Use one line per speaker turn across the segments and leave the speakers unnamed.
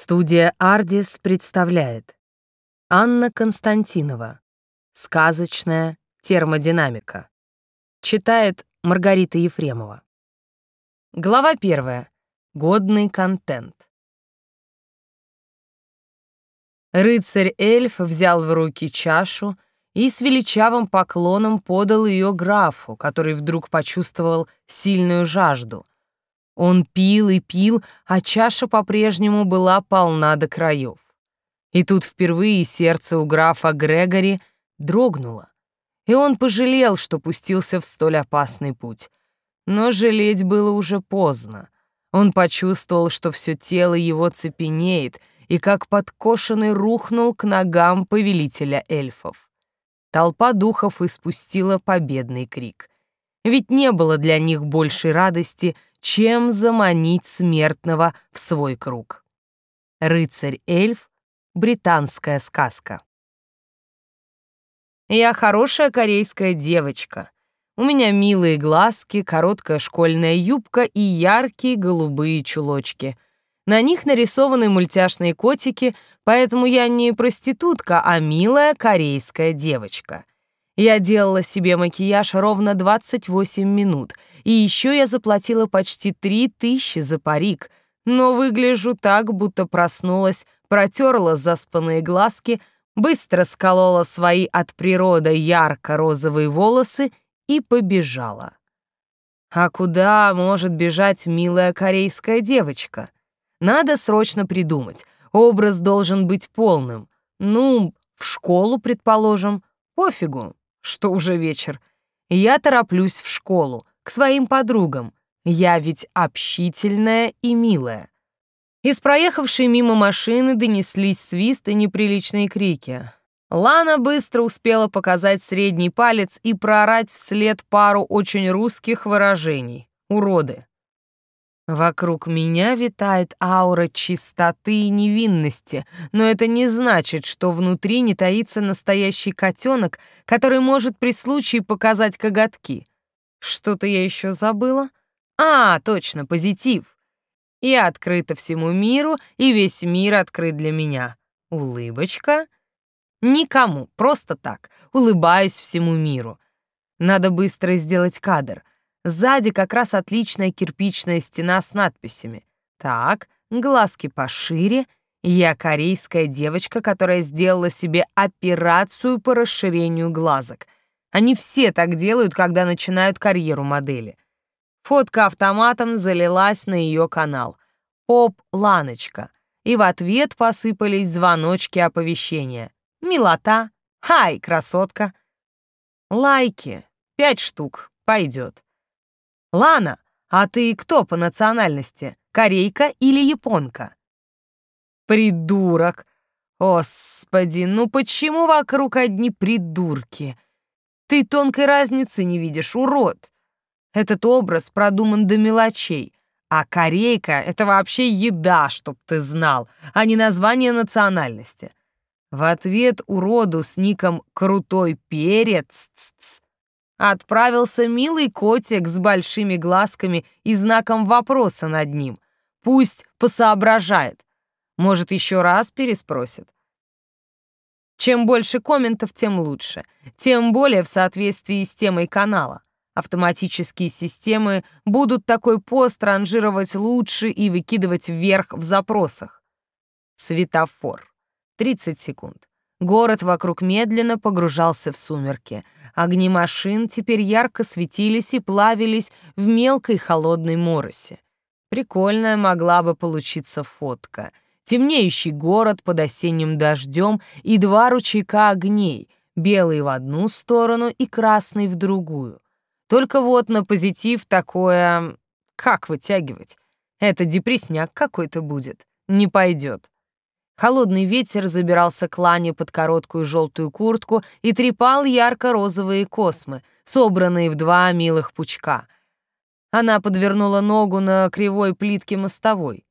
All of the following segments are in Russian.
Студия «Ардис» представляет. Анна Константинова. «Сказочная термодинамика» Читает Маргарита Ефремова. Глава первая. Годный контент. Рыцарь-эльф взял в руки чашу и с величавым поклоном подал ее графу, который вдруг почувствовал сильную жажду. Он пил и пил, а чаша по-прежнему была полна до краев. И тут впервые сердце у графа Грегори дрогнуло, и он пожалел, что пустился в столь опасный путь. Но жалеть было уже поздно. Он почувствовал, что все тело его цепенеет, и как подкошенный рухнул к ногам повелителя эльфов. Толпа духов испустила победный крик. Ведь не было для них большей радости — чем заманить смертного в свой круг. Рыцарь-эльф — британская сказка. Я хорошая корейская девочка. У меня милые глазки, короткая школьная юбка и яркие голубые чулочки. На них нарисованы мультяшные котики, поэтому я не проститутка, а милая корейская девочка. Я делала себе макияж ровно 28 минут, и еще я заплатила почти 3 тысячи за парик, но выгляжу так, будто проснулась, протерла заспанные глазки, быстро сколола свои от природы ярко-розовые волосы и побежала. А куда может бежать милая корейская девочка? Надо срочно придумать. Образ должен быть полным. Ну, в школу, предположим. Пофигу, что уже вечер. Я тороплюсь в школу, к своим подругам. Я ведь общительная и милая. Из проехавшей мимо машины донеслись свист и неприличные крики. Лана быстро успела показать средний палец и проорать вслед пару очень русских выражений. Уроды. Вокруг меня витает аура чистоты и невинности, но это не значит, что внутри не таится настоящий котенок, который может при случае показать коготки. Что-то я еще забыла? А, точно, позитив. Я открыта всему миру, и весь мир открыт для меня. Улыбочка. Никому, просто так. Улыбаюсь всему миру. Надо быстро сделать кадр. Сзади как раз отличная кирпичная стена с надписями. Так, глазки пошире. Я корейская девочка, которая сделала себе операцию по расширению глазок. Они все так делают, когда начинают карьеру модели. Фотка автоматом залилась на ее канал. Поп Ланочка. И в ответ посыпались звоночки оповещения. Милота. Хай, красотка. Лайки. Пять штук. Пойдет. Лана, а ты кто по национальности? Корейка или японка? Придурок. Господи, ну почему вокруг одни придурки? Ты тонкой разницы не видишь, урод. Этот образ продуман до мелочей. А корейка — это вообще еда, чтоб ты знал, а не название национальности. В ответ уроду с ником «Крутой перец» Отправился милый котик с большими глазками и знаком вопроса над ним. Пусть посоображает. Может, еще раз переспросит. Чем больше комментов, тем лучше. Тем более в соответствии с темой канала. Автоматические системы будут такой пост ранжировать лучше и выкидывать вверх в запросах. Светофор. 30 секунд. Город вокруг медленно погружался в сумерки — Огни машин теперь ярко светились и плавились в мелкой холодной моросе. Прикольная могла бы получиться фотка. Темнеющий город под осенним дождем и два ручейка огней, белый в одну сторону и красный в другую. Только вот на позитив такое... Как вытягивать? Это депресняк какой-то будет. Не пойдет. Холодный ветер забирался к Лане под короткую желтую куртку и трепал ярко-розовые космы, собранные в два милых пучка. Она подвернула ногу на кривой плитке мостовой.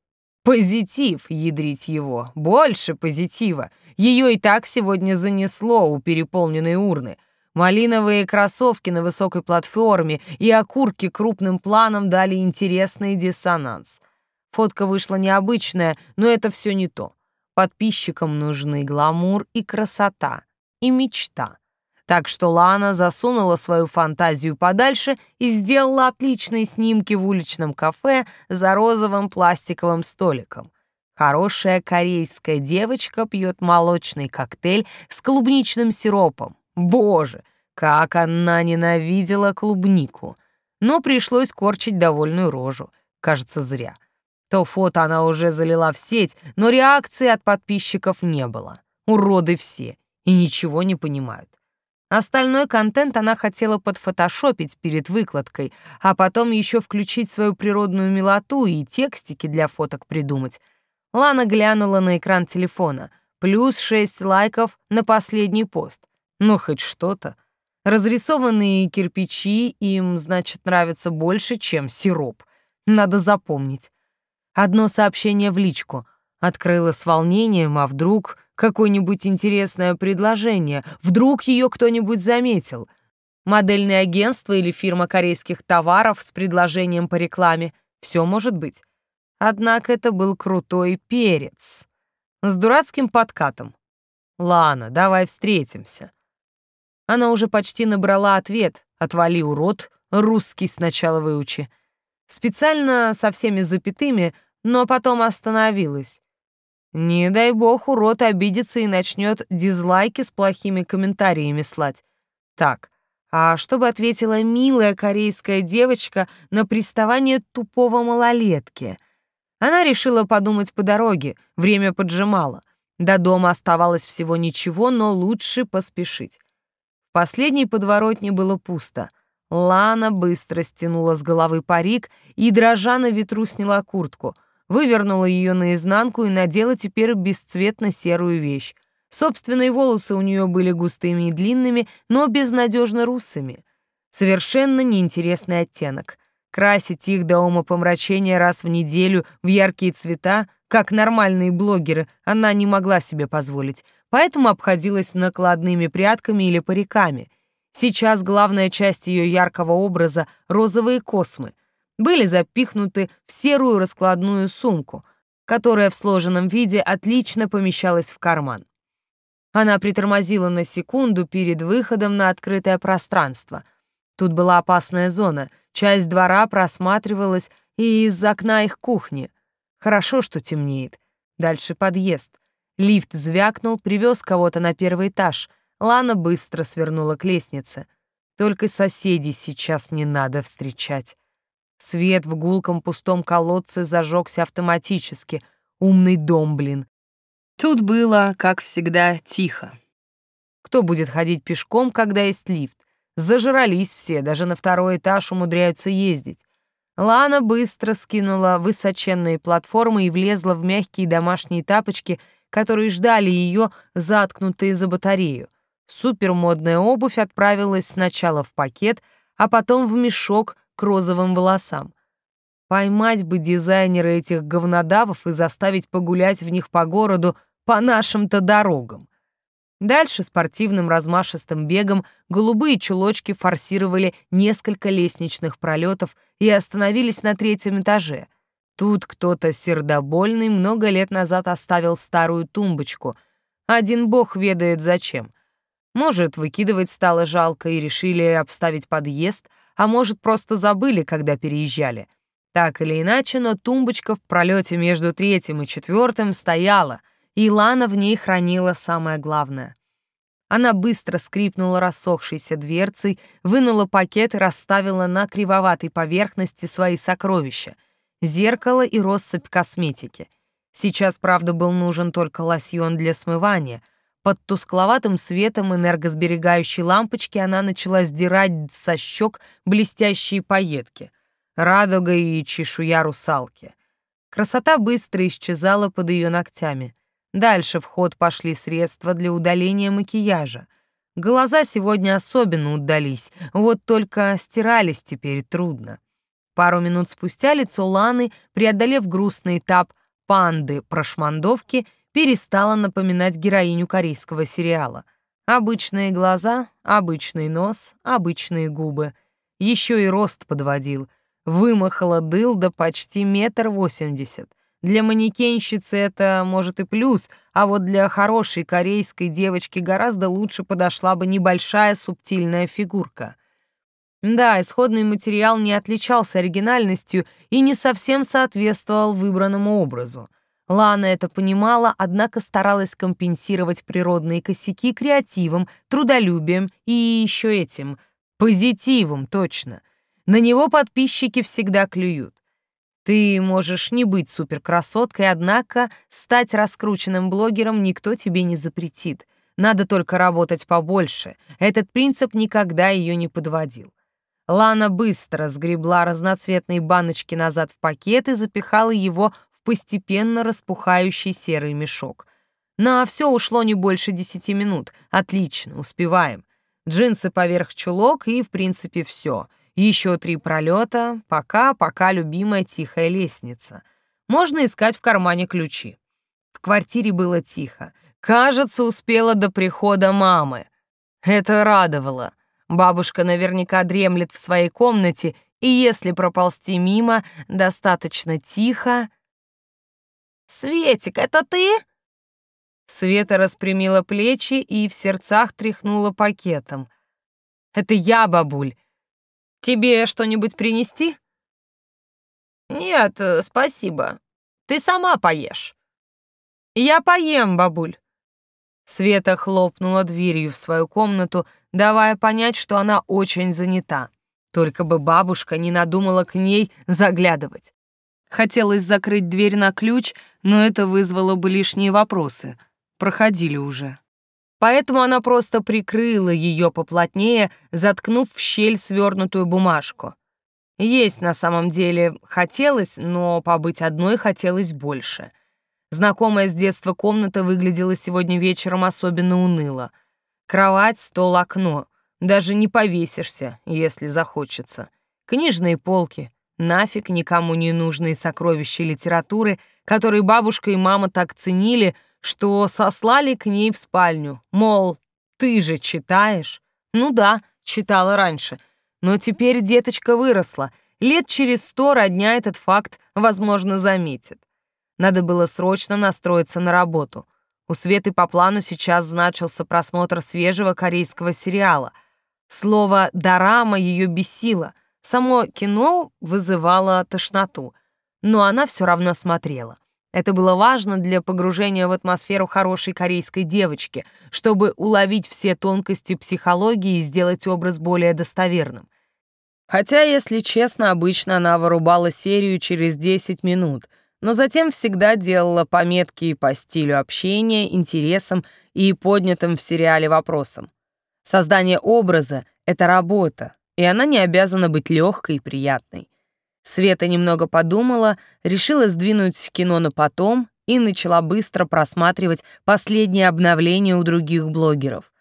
Позитив, ядрить его, больше позитива. Ее и так сегодня занесло у переполненной урны. Малиновые кроссовки на высокой платформе и окурки крупным планом дали интересный диссонанс — Фотка вышла необычная, но это все не то. Подписчикам нужны гламур и красота, и мечта. Так что Лана засунула свою фантазию подальше и сделала отличные снимки в уличном кафе за розовым пластиковым столиком. Хорошая корейская девочка пьет молочный коктейль с клубничным сиропом. Боже, как она ненавидела клубнику. Но пришлось корчить довольную рожу. Кажется, зря. То фото она уже залила в сеть, но реакции от подписчиков не было. Уроды все и ничего не понимают. Остальной контент она хотела подфотошопить перед выкладкой, а потом еще включить свою природную милоту и текстики для фоток придумать. Лана глянула на экран телефона. Плюс шесть лайков на последний пост. Ну, хоть что-то. Разрисованные кирпичи им, значит, нравятся больше, чем сироп. Надо запомнить. Одно сообщение в личку. Открыла с волнением, а вдруг какое-нибудь интересное предложение, вдруг ее кто-нибудь заметил. Модельное агентство или фирма корейских товаров с предложением по рекламе. Все может быть. Однако это был крутой перец. С дурацким подкатом. «Лана, давай встретимся». Она уже почти набрала ответ. «Отвали, урод, русский сначала выучи». Специально со всеми запятыми, но потом остановилась. Не дай бог, урод обидится и начнет дизлайки с плохими комментариями слать. Так, а что бы ответила милая корейская девочка на приставание тупого малолетки? Она решила подумать по дороге, время поджимало. До дома оставалось всего ничего, но лучше поспешить. В последней подворотне было пусто. Лана быстро стянула с головы парик и, дрожа на ветру, сняла куртку — вывернула ее наизнанку и надела теперь бесцветно-серую вещь. Собственные волосы у нее были густыми и длинными, но безнадежно русыми. Совершенно неинтересный оттенок. Красить их до ума помрачения раз в неделю в яркие цвета, как нормальные блогеры, она не могла себе позволить, поэтому обходилась накладными прядками или париками. Сейчас главная часть ее яркого образа — розовые космы — были запихнуты в серую раскладную сумку, которая в сложенном виде отлично помещалась в карман. Она притормозила на секунду перед выходом на открытое пространство. Тут была опасная зона, часть двора просматривалась и из окна их кухни. Хорошо, что темнеет. Дальше подъезд. Лифт звякнул, привез кого-то на первый этаж. Лана быстро свернула к лестнице. Только соседей сейчас не надо встречать. Свет в гулком пустом колодце зажегся автоматически. Умный дом, блин. Тут было, как всегда, тихо. Кто будет ходить пешком, когда есть лифт? Зажрались все, даже на второй этаж умудряются ездить. Лана быстро скинула высоченные платформы и влезла в мягкие домашние тапочки, которые ждали ее, заткнутые за батарею. Супермодная обувь отправилась сначала в пакет, а потом в мешок, к розовым волосам. Поймать бы дизайнера этих говнодавов и заставить погулять в них по городу по нашим-то дорогам. Дальше спортивным размашистым бегом голубые чулочки форсировали несколько лестничных пролетов и остановились на третьем этаже. Тут кто-то сердобольный много лет назад оставил старую тумбочку. Один бог ведает зачем. Может, выкидывать стало жалко и решили обставить подъезд — а может, просто забыли, когда переезжали. Так или иначе, но тумбочка в пролете между третьим и четвертым стояла, и Лана в ней хранила самое главное. Она быстро скрипнула рассохшейся дверцей, вынула пакет и расставила на кривоватой поверхности свои сокровища — зеркало и россыпь косметики. Сейчас, правда, был нужен только лосьон для смывания — под тускловатым светом энергосберегающей лампочки она начала сдирать со щек блестящие пайетки, радуга и чешуя русалки. Красота быстро исчезала под ее ногтями. Дальше в ход пошли средства для удаления макияжа. Глаза сегодня особенно удались, вот только стирались теперь трудно. Пару минут спустя лицо Ланы, преодолев грустный этап панды-прошмандовки, перестала напоминать героиню корейского сериала. Обычные глаза, обычный нос, обычные губы. Еще и рост подводил. Вымахала дылда почти метр восемьдесят. Для манекенщицы это, может, и плюс, а вот для хорошей корейской девочки гораздо лучше подошла бы небольшая субтильная фигурка. Да, исходный материал не отличался оригинальностью и не совсем соответствовал выбранному образу. Лана это понимала, однако старалась компенсировать природные косяки креативом, трудолюбием и еще этим, позитивом, точно. На него подписчики всегда клюют. Ты можешь не быть суперкрасоткой, однако стать раскрученным блогером никто тебе не запретит. Надо только работать побольше. Этот принцип никогда ее не подводил. Лана быстро сгребла разноцветные баночки назад в пакет и запихала его постепенно распухающий серый мешок. На все ушло не больше десяти минут. Отлично, успеваем. Джинсы поверх чулок и, в принципе, все. Еще три пролета, пока, пока любимая тихая лестница. Можно искать в кармане ключи. В квартире было тихо. Кажется, успела до прихода мамы. Это радовало. Бабушка наверняка дремлет в своей комнате, и если проползти мимо, достаточно тихо... «Светик, это ты?» Света распрямила плечи и в сердцах тряхнула пакетом. «Это я, бабуль. Тебе что-нибудь принести? Нет, э, спасибо. Ты сама поешь. Я поем, бабуль. Света хлопнула дверью в свою комнату, давая понять, что она очень занята. Только бы бабушка не надумала к ней заглядывать. Хотелось закрыть дверь на ключ, но это вызвало бы лишние вопросы. Проходили уже. Поэтому она просто прикрыла ее поплотнее, заткнув в щель свернутую бумажку. Есть на самом деле хотелось, но побыть одной хотелось больше. Знакомая с детства комната выглядела сегодня вечером особенно уныло. Кровать, стол, окно. Даже не повесишься, если захочется. Книжные полки. Нафиг никому не нужные сокровища литературы, которые бабушка и мама так ценили — что сослали к ней в спальню, мол, ты же читаешь. Ну да, читала раньше, но теперь деточка выросла, лет через сто родня этот факт, возможно, заметит. Надо было срочно настроиться на работу. У Светы по плану сейчас значился просмотр свежего корейского сериала. Слово «дорама» ее бесило, само кино вызывало тошноту, но она все равно смотрела. Это было важно для погружения в атмосферу хорошей корейской девочки, чтобы уловить все тонкости психологии и сделать образ более достоверным. Хотя, если честно, обычно она вырубала серию через 10 минут, но затем всегда делала пометки по стилю общения, интересам и поднятым в сериале вопросам. Создание образа — это работа, и она не обязана быть легкой и приятной. Света немного подумала, решила сдвинуть кино на потом и начала быстро просматривать последние обновления у других блогеров.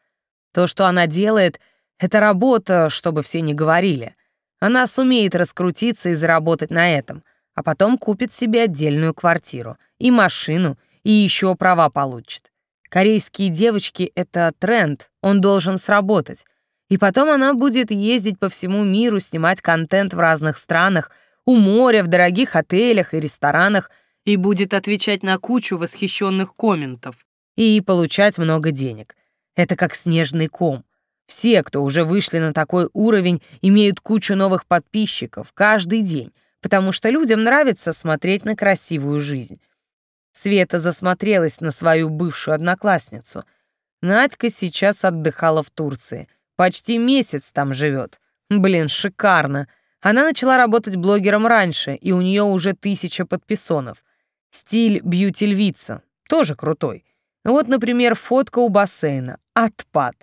То, что она делает, это работа, чтобы все не говорили. Она сумеет раскрутиться и заработать на этом, а потом купит себе отдельную квартиру и машину, и еще права получит. Корейские девочки — это тренд, он должен сработать. И потом она будет ездить по всему миру, снимать контент в разных странах — у моря, в дорогих отелях и ресторанах и будет отвечать на кучу восхищенных комментов и получать много денег. Это как снежный ком. Все, кто уже вышли на такой уровень, имеют кучу новых подписчиков каждый день, потому что людям нравится смотреть на красивую жизнь. Света засмотрелась на свою бывшую одноклассницу. Надька сейчас отдыхала в Турции. Почти месяц там живет. Блин, шикарно. Она начала работать блогером раньше, и у нее уже тысяча подписонов. Стиль бьюти-львица, тоже крутой. Вот, например, фотка у бассейна. Отпад.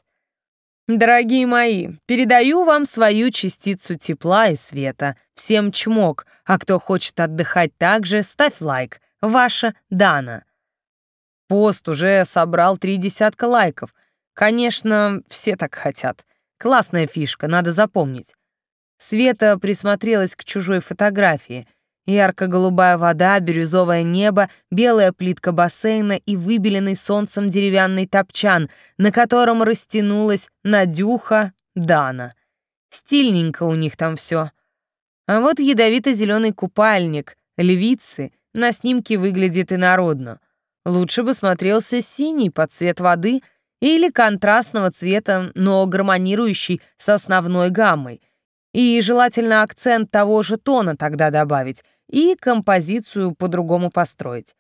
Дорогие мои, передаю вам свою частицу тепла и света. Всем чмок, а кто хочет отдыхать также, ставь лайк. Ваша Дана. Пост уже собрал три десятка лайков. Конечно, все так хотят. Классная фишка, надо запомнить. Света присмотрелась к чужой фотографии. Ярко-голубая вода, бирюзовое небо, белая плитка бассейна и выбеленный солнцем деревянный топчан, на котором растянулась Надюха Дана. Стильненько у них там все. А вот ядовито-зеленый купальник, львицы, на снимке выглядит инородно. Лучше бы смотрелся синий под цвет воды или контрастного цвета, но гармонирующий с основной гаммой. И желательно акцент того же тона тогда добавить и композицию по-другому построить.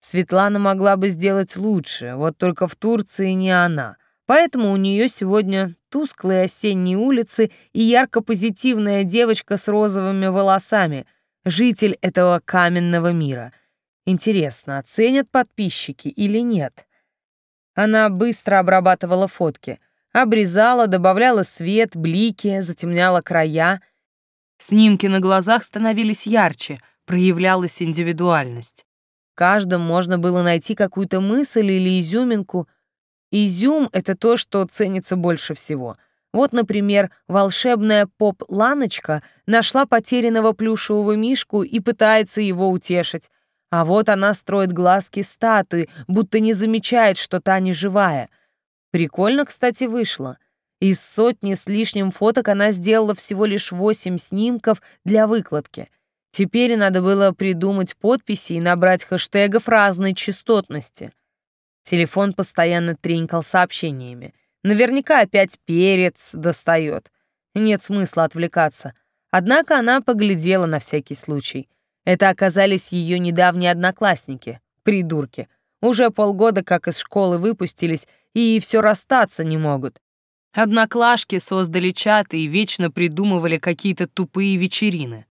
Светлана могла бы сделать лучше, вот только в Турции не она. Поэтому у нее сегодня тусклые осенние улицы и ярко-позитивная девочка с розовыми волосами, житель этого каменного мира. Интересно, оценят подписчики или нет? Она быстро обрабатывала фотки, обрезала, добавляла свет, блики, затемняла края. Снимки на глазах становились ярче, проявлялась индивидуальность. В каждом можно было найти какую-то мысль или изюминку — Изюм — это то, что ценится больше всего. Вот, например, волшебная поп-ланочка нашла потерянного плюшевого мишку и пытается его утешить. А вот она строит глазки статуи, будто не замечает, что та не живая. Прикольно, кстати, вышло. Из сотни с лишним фоток она сделала всего лишь восемь снимков для выкладки. Теперь надо было придумать подписи и набрать хэштегов разной частотности. Телефон постоянно тренькал сообщениями. Наверняка опять перец достает. Нет смысла отвлекаться. Однако она поглядела на всякий случай. Это оказались ее недавние одноклассники, придурки. Уже полгода как из школы выпустились и все расстаться не могут. Одноклашки создали чаты и вечно придумывали какие-то тупые вечерины.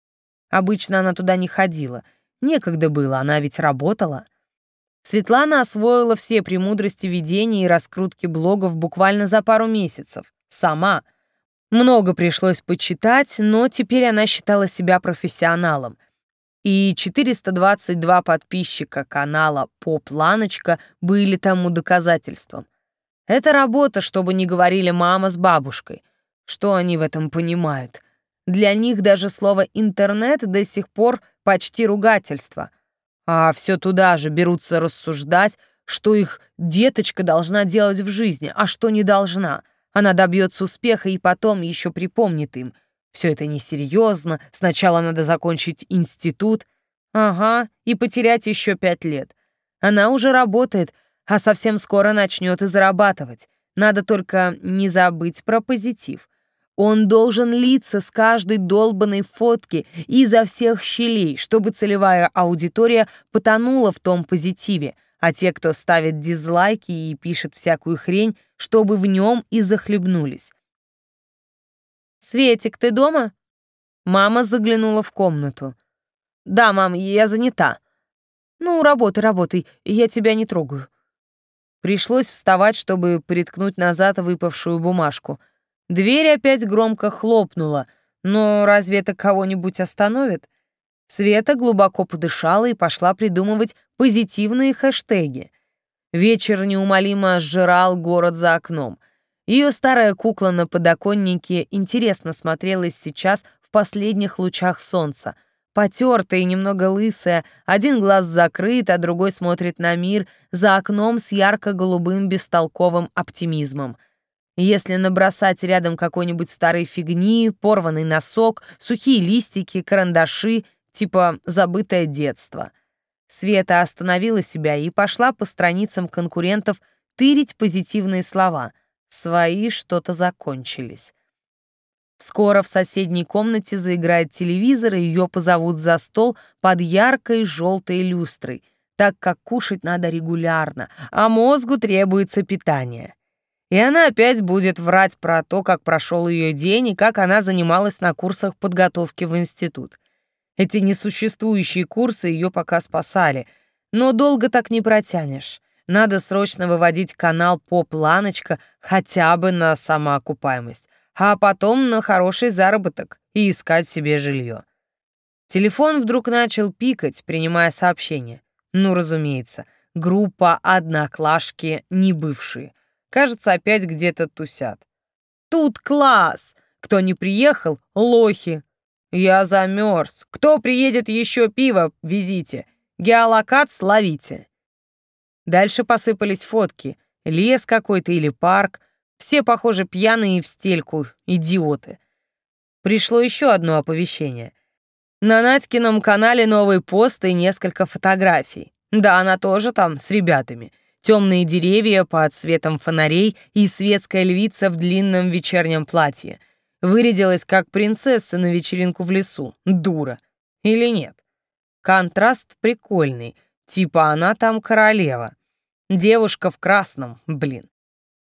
Обычно она туда не ходила. Некогда было, она ведь работала. Светлана освоила все премудрости ведения и раскрутки блогов буквально за пару месяцев. Сама. Много пришлось почитать, но теперь она считала себя профессионалом. И 422 подписчика канала «Поп-Ланочка» были тому доказательством. Это работа, чтобы не говорили мама с бабушкой. Что они в этом понимают? Для них даже слово «интернет» до сих пор почти ругательство — а все туда же берутся рассуждать, что их деточка должна делать в жизни, а что не должна. Она добьется успеха и потом еще припомнит им. Все это несерьезно, сначала надо закончить институт. Ага, и потерять еще пять лет. Она уже работает, а совсем скоро начнет и зарабатывать. Надо только не забыть про позитив. Он должен литься с каждой долбанной фотки изо всех щелей, чтобы целевая аудитория потонула в том позитиве, а те, кто ставит дизлайки и пишет всякую хрень, чтобы в нем и захлебнулись. «Светик, ты дома?» Мама заглянула в комнату. «Да, мам, я занята». «Ну, работай, работай, я тебя не трогаю». Пришлось вставать, чтобы приткнуть назад выпавшую бумажку — Дверь опять громко хлопнула, но разве это кого-нибудь остановит? Света глубоко подышала и пошла придумывать позитивные хэштеги. Вечер неумолимо сжирал город за окном. Ее старая кукла на подоконнике интересно смотрелась сейчас в последних лучах солнца. Потертая и немного лысая, один глаз закрыт, а другой смотрит на мир за окном с ярко-голубым бестолковым оптимизмом — если набросать рядом какой-нибудь старой фигни, порванный носок, сухие листики, карандаши, типа «забытое детство». Света остановила себя и пошла по страницам конкурентов тырить позитивные слова. Свои что-то закончились. Скоро в соседней комнате заиграет телевизор, и ее позовут за стол под яркой желтой люстрой, так как кушать надо регулярно, а мозгу требуется питание. И она опять будет врать про то, как прошел ее день и как она занималась на курсах подготовки в институт. Эти несуществующие курсы ее пока спасали, но долго так не протянешь. Надо срочно выводить канал «Поп-Ланочка» хотя бы на самоокупаемость, а потом на хороший заработок и искать себе жилье. Телефон вдруг начал пикать, принимая сообщения. Ну, разумеется, группа «Одноклашки» не бывшие. Кажется, опять где-то тусят. Тут класс! Кто не приехал, лохи. Я замерз. Кто приедет еще пиво, везите. Геолокат словите. Дальше посыпались фотки. Лес какой-то или парк. Все, похоже, пьяные в стельку, идиоты. Пришло еще одно оповещение. На Надькином канале новый пост и несколько фотографий. Да, она тоже там с ребятами. Темные деревья под светом фонарей и светская львица в длинном вечернем платье. Вырядилась как принцесса на вечеринку в лесу. Дура. Или нет? Контраст прикольный. Типа она там королева. Девушка в красном, блин.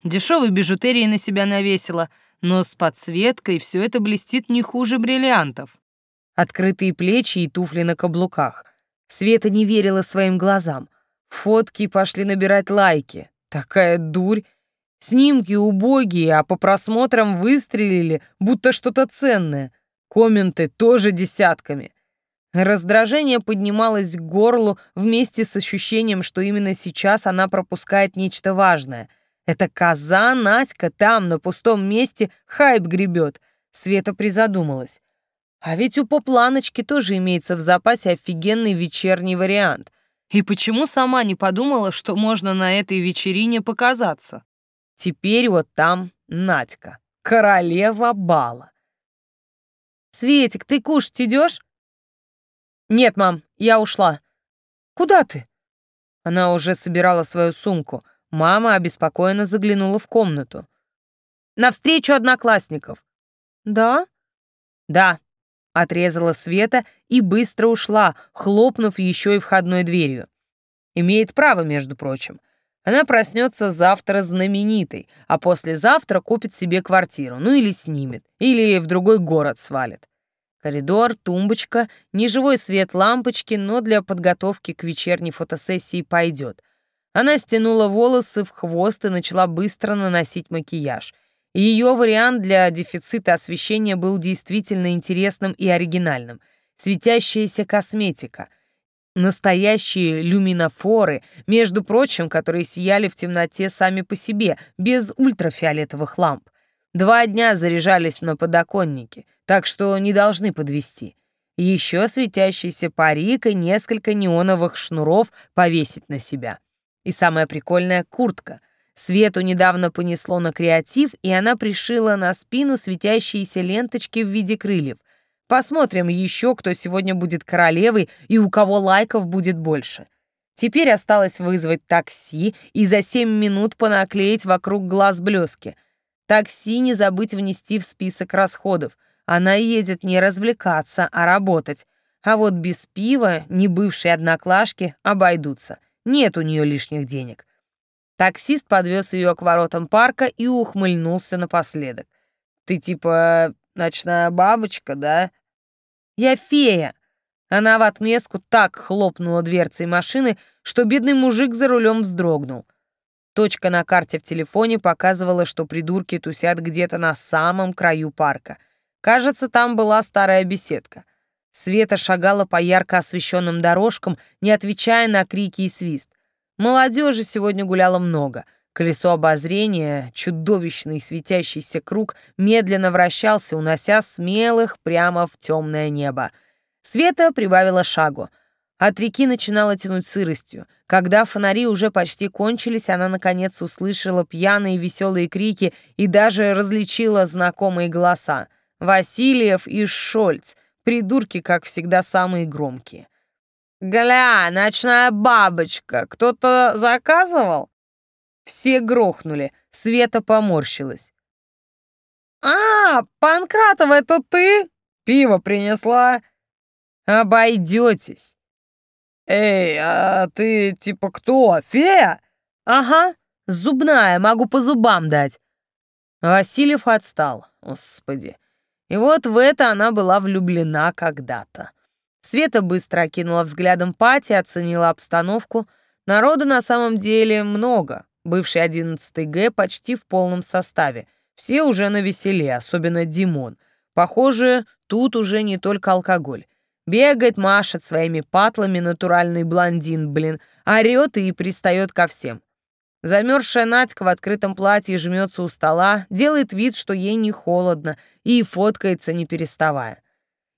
Дешевой бижутерии на себя навесила, но с подсветкой все это блестит не хуже бриллиантов. Открытые плечи и туфли на каблуках. Света не верила своим глазам. Фотки пошли набирать лайки. Такая дурь. Снимки убогие, а по просмотрам выстрелили, будто что-то ценное. Комменты тоже десятками. Раздражение поднималось к горлу вместе с ощущением, что именно сейчас она пропускает нечто важное. Эта коза Надька там, на пустом месте, хайп гребет. Света призадумалась. А ведь у попланочки тоже имеется в запасе офигенный вечерний вариант. И почему сама не подумала, что можно на этой вечерине показаться? Теперь вот там Надька, королева бала. «Светик, ты кушать идешь? «Нет, мам, я ушла». «Куда ты?» Она уже собирала свою сумку. Мама обеспокоенно заглянула в комнату. «На встречу одноклассников». «Да?» «Да», — отрезала Света и быстро ушла, хлопнув еще и входной дверью. Имеет право, между прочим. Она проснется завтра знаменитой, а послезавтра купит себе квартиру, ну или снимет, или в другой город свалит. Коридор, тумбочка, неживой свет лампочки, но для подготовки к вечерней фотосессии пойдет. Она стянула волосы в хвост и начала быстро наносить макияж. Ее вариант для дефицита освещения был действительно интересным и оригинальным. Светящаяся косметика. Настоящие люминофоры, между прочим, которые сияли в темноте сами по себе, без ультрафиолетовых ламп. Два дня заряжались на подоконнике, так что не должны подвести. Еще светящийся парик и несколько неоновых шнуров повесить на себя. И самая прикольная — куртка. Свету недавно понесло на креатив, и она пришила на спину светящиеся ленточки в виде крыльев. Посмотрим еще, кто сегодня будет королевой и у кого лайков будет больше. Теперь осталось вызвать такси и за семь минут понаклеить вокруг глаз блески — Такси не забыть внести в список расходов. Она едет не развлекаться, а работать. А вот без пива не бывшие одноклашки обойдутся. Нет у нее лишних денег. Таксист подвез ее к воротам парка и ухмыльнулся напоследок. «Ты типа ночная бабочка, да?» «Я фея!» Она в отместку так хлопнула дверцей машины, что бедный мужик за рулем вздрогнул. Точка на карте в телефоне показывала, что придурки тусят где-то на самом краю парка. Кажется, там была старая беседка. Света шагала по ярко освещенным дорожкам, не отвечая на крики и свист. Молодежи сегодня гуляло много. Колесо обозрения, чудовищный светящийся круг, медленно вращался, унося смелых прямо в темное небо. Света прибавила шагу — от реки начинало тянуть сыростью. Когда фонари уже почти кончились, она наконец услышала пьяные веселые крики и даже различила знакомые голоса. Васильев и Шольц. Придурки, как всегда, самые громкие. «Гля, ночная бабочка! Кто-то заказывал?» Все грохнули. Света поморщилась. «А, Панкратов, это ты? Пиво принесла?» «Обойдетесь!» «Эй, а ты типа кто, фея?» «Ага, зубная, могу по зубам дать». Васильев отстал, господи. И вот в это она была влюблена когда-то. Света быстро окинула взглядом пати, оценила обстановку. Народу на самом деле много. Бывший 11 Г почти в полном составе. Все уже на веселе, особенно Димон. Похоже, тут уже не только алкоголь. Бегает, машет своими патлами натуральный блондин, блин, орёт и пристает ко всем. Замерзшая Надька в открытом платье жмется у стола, делает вид, что ей не холодно, и фоткается, не переставая.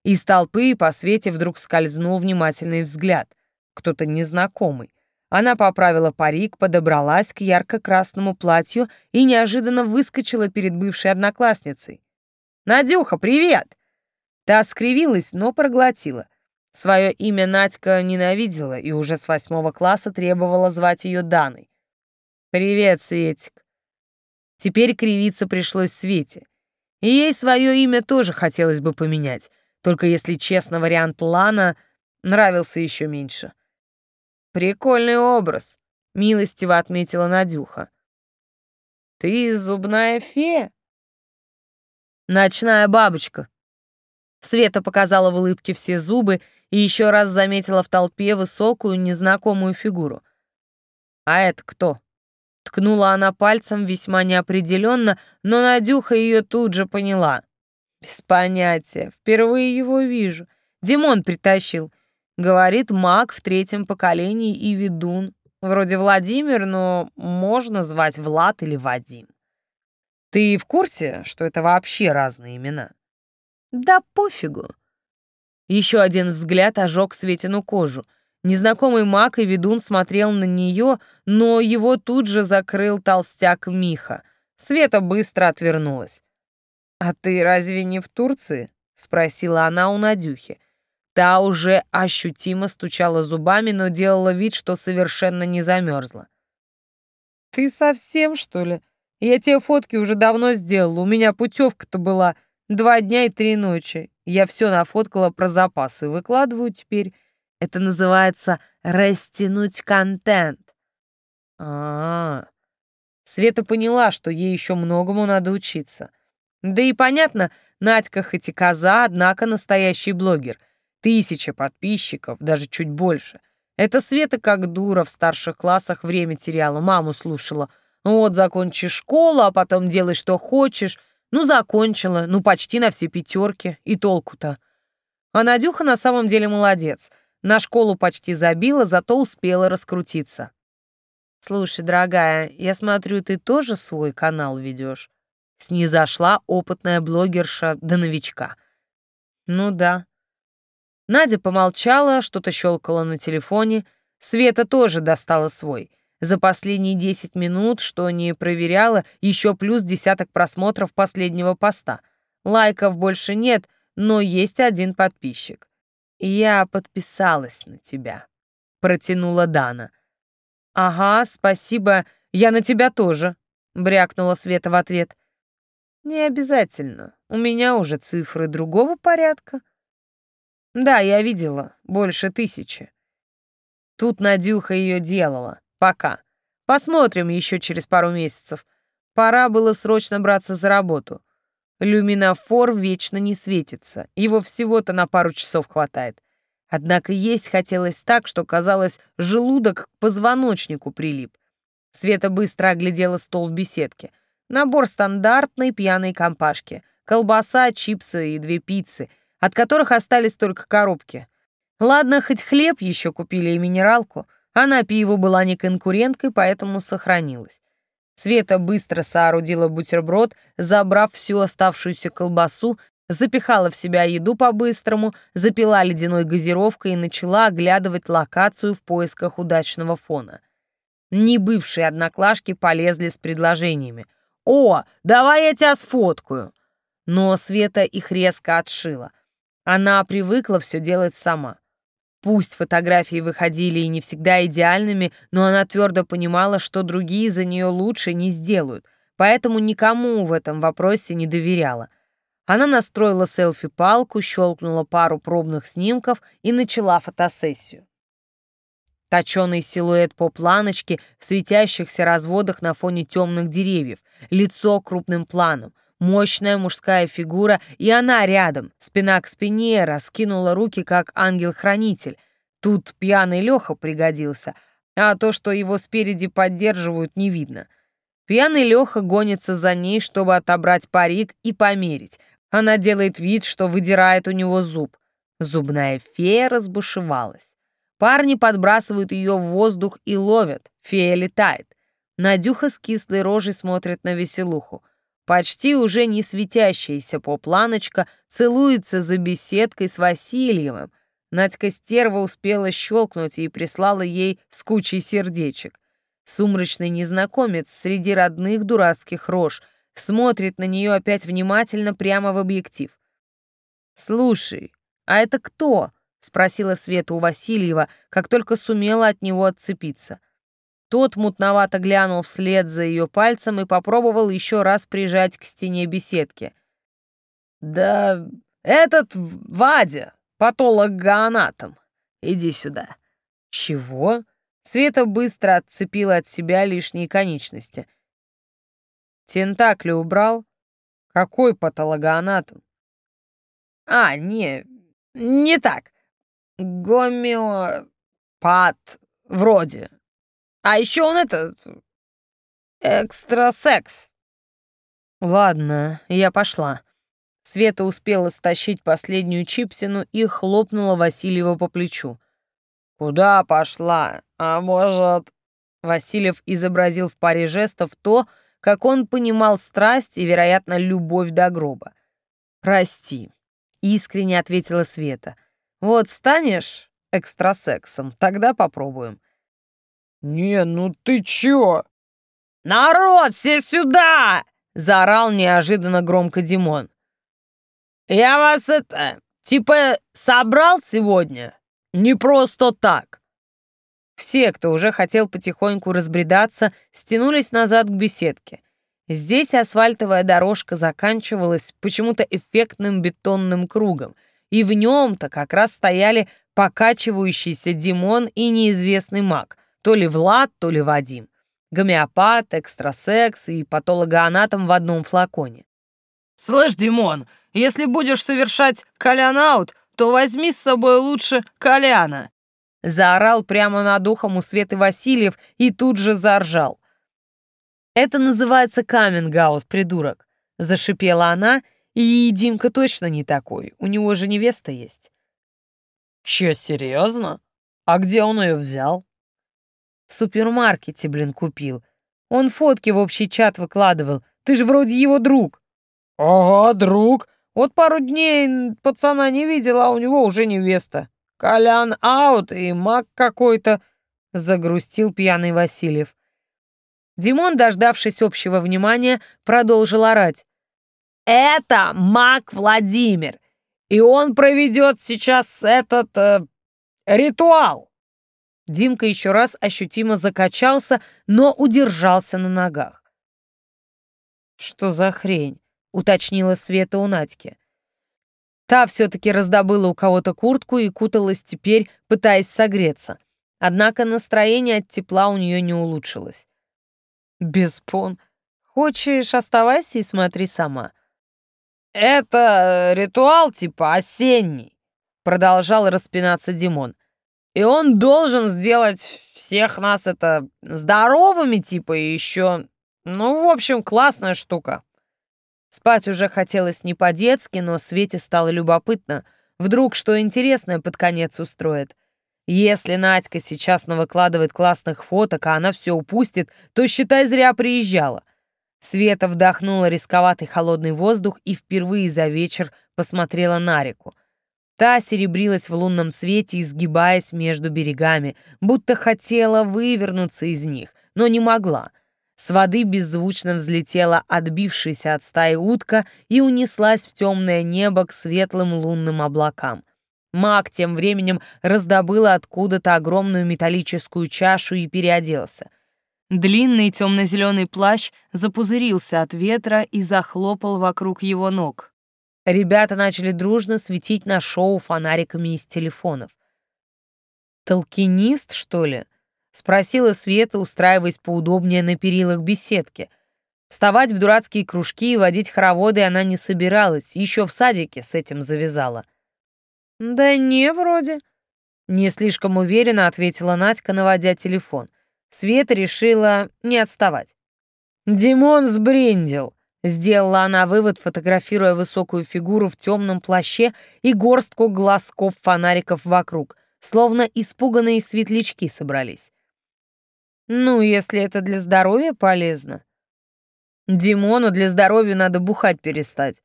Из толпы по свете вдруг скользнул внимательный взгляд. Кто-то незнакомый. Она поправила парик, подобралась к ярко-красному платью и неожиданно выскочила перед бывшей одноклассницей. «Надюха, привет!» Та скривилась, но проглотила. Свое имя Надька ненавидела и уже с восьмого класса требовала звать ее Даной. «Привет, Светик». Теперь кривиться пришлось Свете. И ей свое имя тоже хотелось бы поменять, только если честно, вариант Лана нравился еще меньше. «Прикольный образ», — милостиво отметила Надюха. «Ты зубная фея?» «Ночная бабочка». Света показала в улыбке все зубы и еще раз заметила в толпе высокую незнакомую фигуру. «А это кто?» Ткнула она пальцем весьма неопределенно, но Надюха ее тут же поняла. «Без понятия. Впервые его вижу. Димон притащил. Говорит, маг в третьем поколении и ведун. Вроде Владимир, но можно звать Влад или Вадим. Ты в курсе, что это вообще разные имена? Да пофигу. Еще один взгляд ожег Светину кожу. Незнакомый маг и ведун смотрел на нее, но его тут же закрыл толстяк Миха. Света быстро отвернулась. «А ты разве не в Турции?» — спросила она у Надюхи. Та уже ощутимо стучала зубами, но делала вид, что совершенно не замерзла. «Ты совсем, что ли? Я тебе фотки уже давно сделала, у меня путевка-то была два дня и три ночи. Я все нафоткала про запасы, выкладываю теперь. Это называется растянуть контент». А, -а, а Света поняла, что ей еще многому надо учиться. Да и понятно, Надька хоть и коза, однако настоящий блогер — Тысяча подписчиков, даже чуть больше. Это Света как дура в старших классах время теряла, маму слушала. Вот, закончишь школу, а потом делай, что хочешь. Ну, закончила, ну, почти на все пятерки. И толку-то. А Надюха на самом деле молодец. На школу почти забила, зато успела раскрутиться. «Слушай, дорогая, я смотрю, ты тоже свой канал ведешь?» Снизошла опытная блогерша до новичка. «Ну да. Надя помолчала, что-то щелкала на телефоне. Света тоже достала свой. За последние 10 минут, что не проверяла, еще плюс десяток просмотров последнего поста. Лайков больше нет, но есть один подписчик. «Я подписалась на тебя», — протянула Дана. «Ага, спасибо, я на тебя тоже», — брякнула Света в ответ. «Не обязательно, у меня уже цифры другого порядка», да, я видела, больше тысячи. Тут Надюха ее делала. Пока. Посмотрим еще через пару месяцев. Пора было срочно браться за работу. Люминофор вечно не светится. Его всего-то на пару часов хватает. Однако есть хотелось так, что, казалось, желудок к позвоночнику прилип. Света быстро оглядела стол в беседке. Набор стандартной пьяной компашки. Колбаса, чипсы и две пиццы — от которых остались только коробки. Ладно, хоть хлеб еще купили и минералку, а на пиво была не конкуренткой, поэтому сохранилась. Света быстро соорудила бутерброд, забрав всю оставшуюся колбасу, запихала в себя еду по-быстрому, запила ледяной газировкой и начала оглядывать локацию в поисках удачного фона. Небывшие одноклашки полезли с предложениями. «О, давай я тебя сфоткаю!» Но Света их резко отшила. Она привыкла все делать сама. Пусть фотографии выходили и не всегда идеальными, но она твердо понимала, что другие за нее лучше не сделают, поэтому никому в этом вопросе не доверяла. Она настроила селфи-палку, щелкнула пару пробных снимков и начала фотосессию. Точеный силуэт по планочке в светящихся разводах на фоне темных деревьев, лицо крупным планом — Мощная мужская фигура, и она рядом, спина к спине, раскинула руки, как ангел-хранитель. Тут пьяный Леха пригодился, а то, что его спереди поддерживают, не видно. Пьяный Леха гонится за ней, чтобы отобрать парик и померить. Она делает вид, что выдирает у него зуб. Зубная фея разбушевалась. Парни подбрасывают ее в воздух и ловят. Фея летает. Надюха с кислой рожей смотрит на веселуху. Почти уже не светящаяся попланочка целуется за беседкой с Васильевым. Надька стерва успела щелкнуть и прислала ей с кучей сердечек. Сумрачный незнакомец среди родных дурацких рож смотрит на нее опять внимательно прямо в объектив. «Слушай, а это кто?» — спросила Света у Васильева, как только сумела от него отцепиться. Тот мутновато глянул вслед за ее пальцем и попробовал еще раз прижать к стене беседки. «Да этот Вадя, патологоанатом. Иди сюда». «Чего?» Света быстро отцепила от себя лишние конечности. «Тентакли убрал?» «Какой патологоанатом?» «А, не, не так. Гомеопат вроде. А еще он это... Экстрасекс. Ладно, я пошла. Света успела стащить последнюю чипсину и хлопнула Васильева по плечу. «Куда пошла? А может...» Васильев изобразил в паре жестов то, как он понимал страсть и, вероятно, любовь до гроба. «Прости», — искренне ответила Света. «Вот станешь экстрасексом, тогда попробуем. «Не, ну ты чё?» «Народ, все сюда!» — заорал неожиданно громко Димон. «Я вас это, типа, собрал сегодня? Не просто так!» Все, кто уже хотел потихоньку разбредаться, стянулись назад к беседке. Здесь асфальтовая дорожка заканчивалась почему-то эффектным бетонным кругом, и в нем-то как раз стояли покачивающийся Димон и неизвестный маг — то ли Влад, то ли Вадим. Гомеопат, экстрасекс и патологоанатом в одном флаконе. «Слышь, Димон, если будешь совершать колян-аут, то возьми с собой лучше Коляна!» Заорал прямо над ухом у Светы Васильев и тут же заржал. «Это называется каминг-аут, придурок!» Зашипела она, и Димка точно не такой, у него же невеста есть. «Че, серьезно? А где он ее взял?» В супермаркете, блин, купил. Он фотки в общий чат выкладывал. Ты же вроде его друг. Ага, друг. Вот пару дней пацана не видела, а у него уже невеста. Колян аут и маг какой-то. Загрустил пьяный Васильев. Димон, дождавшись общего внимания, продолжил орать. «Это маг Владимир, и он проведет сейчас этот э, ритуал. Димка еще раз ощутимо закачался, но удержался на ногах. «Что за хрень?» — уточнила Света у Надьки. Та все-таки раздобыла у кого-то куртку и куталась теперь, пытаясь согреться. Однако настроение от тепла у нее не улучшилось. «Беспон, хочешь, оставайся и смотри сама». «Это ритуал типа осенний», — продолжал распинаться Димон. И он должен сделать всех нас это здоровыми, типа, и еще... Ну, в общем, классная штука. Спать уже хотелось не по-детски, но Свете стало любопытно. Вдруг что интересное под конец устроит. Если Надька сейчас навыкладывает классных фоток, а она все упустит, то, считай, зря приезжала. Света вдохнула рисковатый холодный воздух и впервые за вечер посмотрела на реку. Та серебрилась в лунном свете, изгибаясь между берегами, будто хотела вывернуться из них, но не могла. С воды беззвучно взлетела отбившаяся от стаи утка и унеслась в темное небо к светлым лунным облакам. Маг тем временем раздобыл откуда-то огромную металлическую чашу и переоделся. Длинный темно-зеленый плащ запузырился от ветра и захлопал вокруг его ног. Ребята начали дружно светить на шоу фонариками из телефонов. «Толкинист, что ли?» — спросила Света, устраиваясь поудобнее на перилах беседки. Вставать в дурацкие кружки и водить хороводы она не собиралась, еще в садике с этим завязала. «Да не, вроде», — не слишком уверенно ответила Надька, наводя телефон. Света решила не отставать. «Димон сбрендил», Сделала она вывод, фотографируя высокую фигуру в темном плаще и горстку глазков фонариков вокруг, словно испуганные светлячки собрались. Ну, если это для здоровья полезно. Димону для здоровья надо бухать перестать.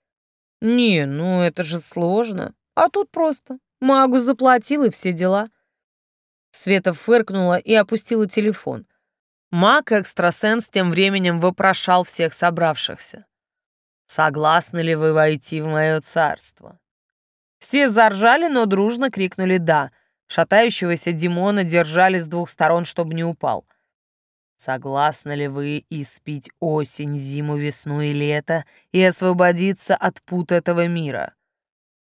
Не, ну это же сложно. А тут просто. Магу заплатил и все дела. Света фыркнула и опустила телефон. Маг-экстрасенс тем временем вопрошал всех собравшихся. Согласны ли вы войти в мое царство? Все заржали, но дружно крикнули «да». Шатающегося Димона держали с двух сторон, чтобы не упал. Согласны ли вы испить осень, зиму, весну и лето и освободиться от пут этого мира?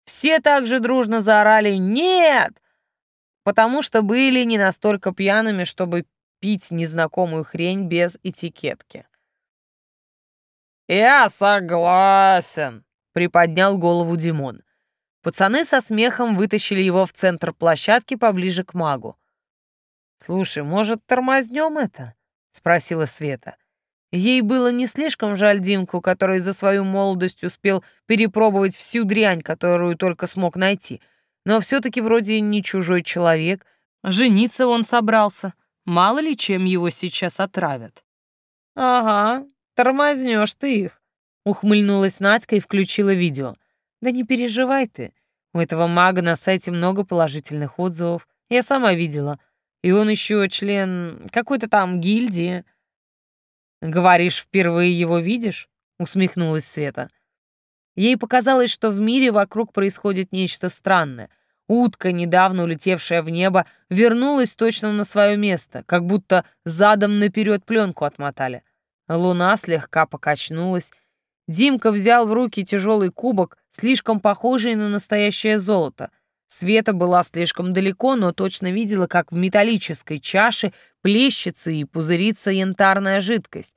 Все также дружно заорали «Нет!», потому что были не настолько пьяными, чтобы пить незнакомую хрень без этикетки. «Я согласен», — приподнял голову Димон. Пацаны со смехом вытащили его в центр площадки поближе к магу. «Слушай, может, тормознем это?» — спросила Света. Ей было не слишком жаль Димку, который за свою молодость успел перепробовать всю дрянь, которую только смог найти. Но все-таки вроде не чужой человек. Жениться он собрался. Мало ли чем его сейчас отравят. «Ага, тормознешь ты их», — ухмыльнулась Надька и включила видео. «Да не переживай ты. У этого мага на сайте много положительных отзывов. Я сама видела. И он еще член какой-то там гильдии». «Говоришь, впервые его видишь?» — усмехнулась Света. Ей показалось, что в мире вокруг происходит нечто странное. Утка, недавно улетевшая в небо, вернулась точно на свое место, как будто задом наперед пленку отмотали. Луна слегка покачнулась, Димка взял в руки тяжелый кубок, слишком похожий на настоящее золото. Света была слишком далеко, но точно видела, как в металлической чаше плещется и пузырится янтарная жидкость.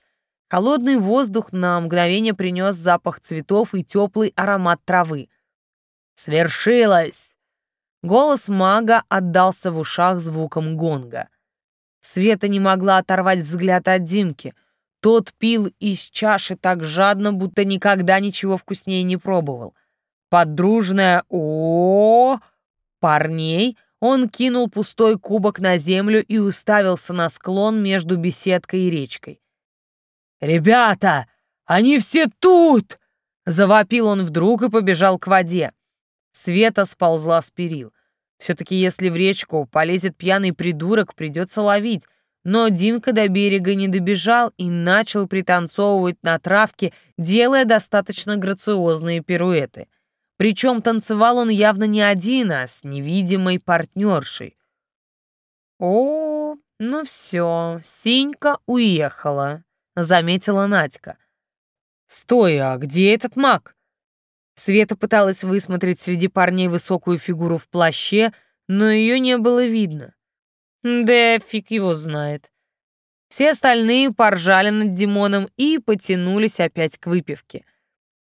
Холодный воздух на мгновение принес запах цветов и теплый аромат травы. «Свершилось!» Голос мага отдался в ушах звуком гонга. Света не могла оторвать взгляд от Димки. Тот пил из чаши так жадно, будто никогда ничего вкуснее не пробовал. Подружная о, -о, -о парней он кинул пустой кубок на землю и уставился на склон между беседкой и речкой. «Ребята, они все тут!» Завопил он вдруг и побежал к воде. Света сползла с перил. Все-таки если в речку полезет пьяный придурок, придется ловить, но Димка до берега не добежал и начал пританцовывать на травке, делая достаточно грациозные пируэты. Причем танцевал он явно не один, а с невидимой партнершей. «О, ну все, Синька уехала», — заметила Надька. «Стой, а где этот маг?» Света пыталась высмотреть среди парней высокую фигуру в плаще, но ее не было видно. Да фиг его знает. Все остальные поржали над Димоном и потянулись опять к выпивке.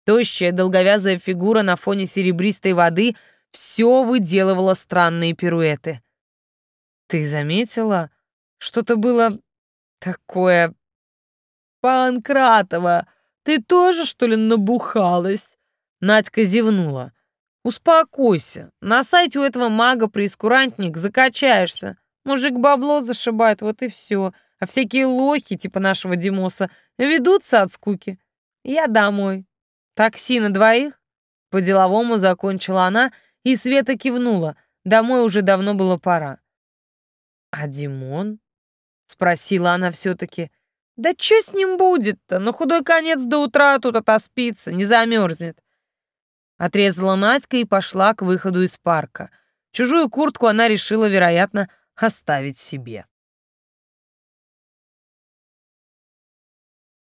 Тощая долговязая фигура на фоне серебристой воды все выделывала странные пируэты. «Ты заметила? Что-то было такое...» «Панкратова, ты тоже, что ли, набухалась?» Надька зевнула. «Успокойся. На сайте у этого мага прескурантник закачаешься. Мужик бабло зашибает, вот и все. А всякие лохи, типа нашего Димоса, ведутся от скуки. Я домой. Такси на двоих?» По-деловому закончила она, и Света кивнула. Домой уже давно было пора. «А Димон?» — спросила она все-таки. «Да что с ним будет-то? На худой конец до утра тут отоспится, не замерзнет». Отрезала Надька и пошла к выходу из парка. Чужую куртку она решила, вероятно, оставить себе.